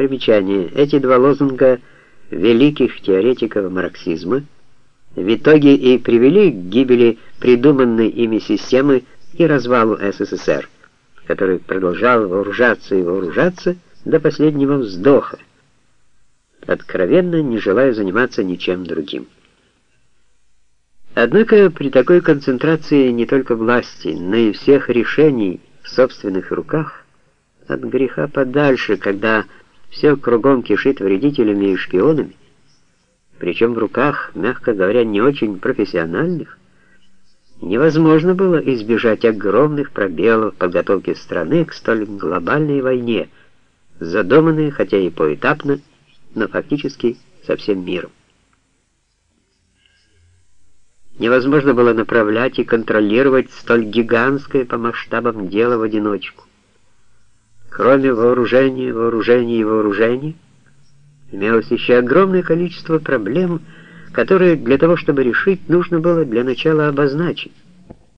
Примечание. Эти два лозунга великих теоретиков марксизма в итоге и привели к гибели придуманной ими системы и развалу СССР, который продолжал вооружаться и вооружаться до последнего вздоха, откровенно не желая заниматься ничем другим. Однако при такой концентрации не только власти, но и всех решений в собственных руках, от греха подальше, когда все кругом кишит вредителями и шпионами, причем в руках, мягко говоря, не очень профессиональных, невозможно было избежать огромных пробелов в подготовке страны к столь глобальной войне, задуманной, хотя и поэтапно, но фактически со всем миром. Невозможно было направлять и контролировать столь гигантское по масштабам дело в одиночку. Кроме вооружения, вооружения и вооружения, имелось еще огромное количество проблем, которые для того, чтобы решить, нужно было для начала обозначить.